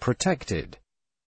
protected.